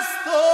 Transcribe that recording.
mesto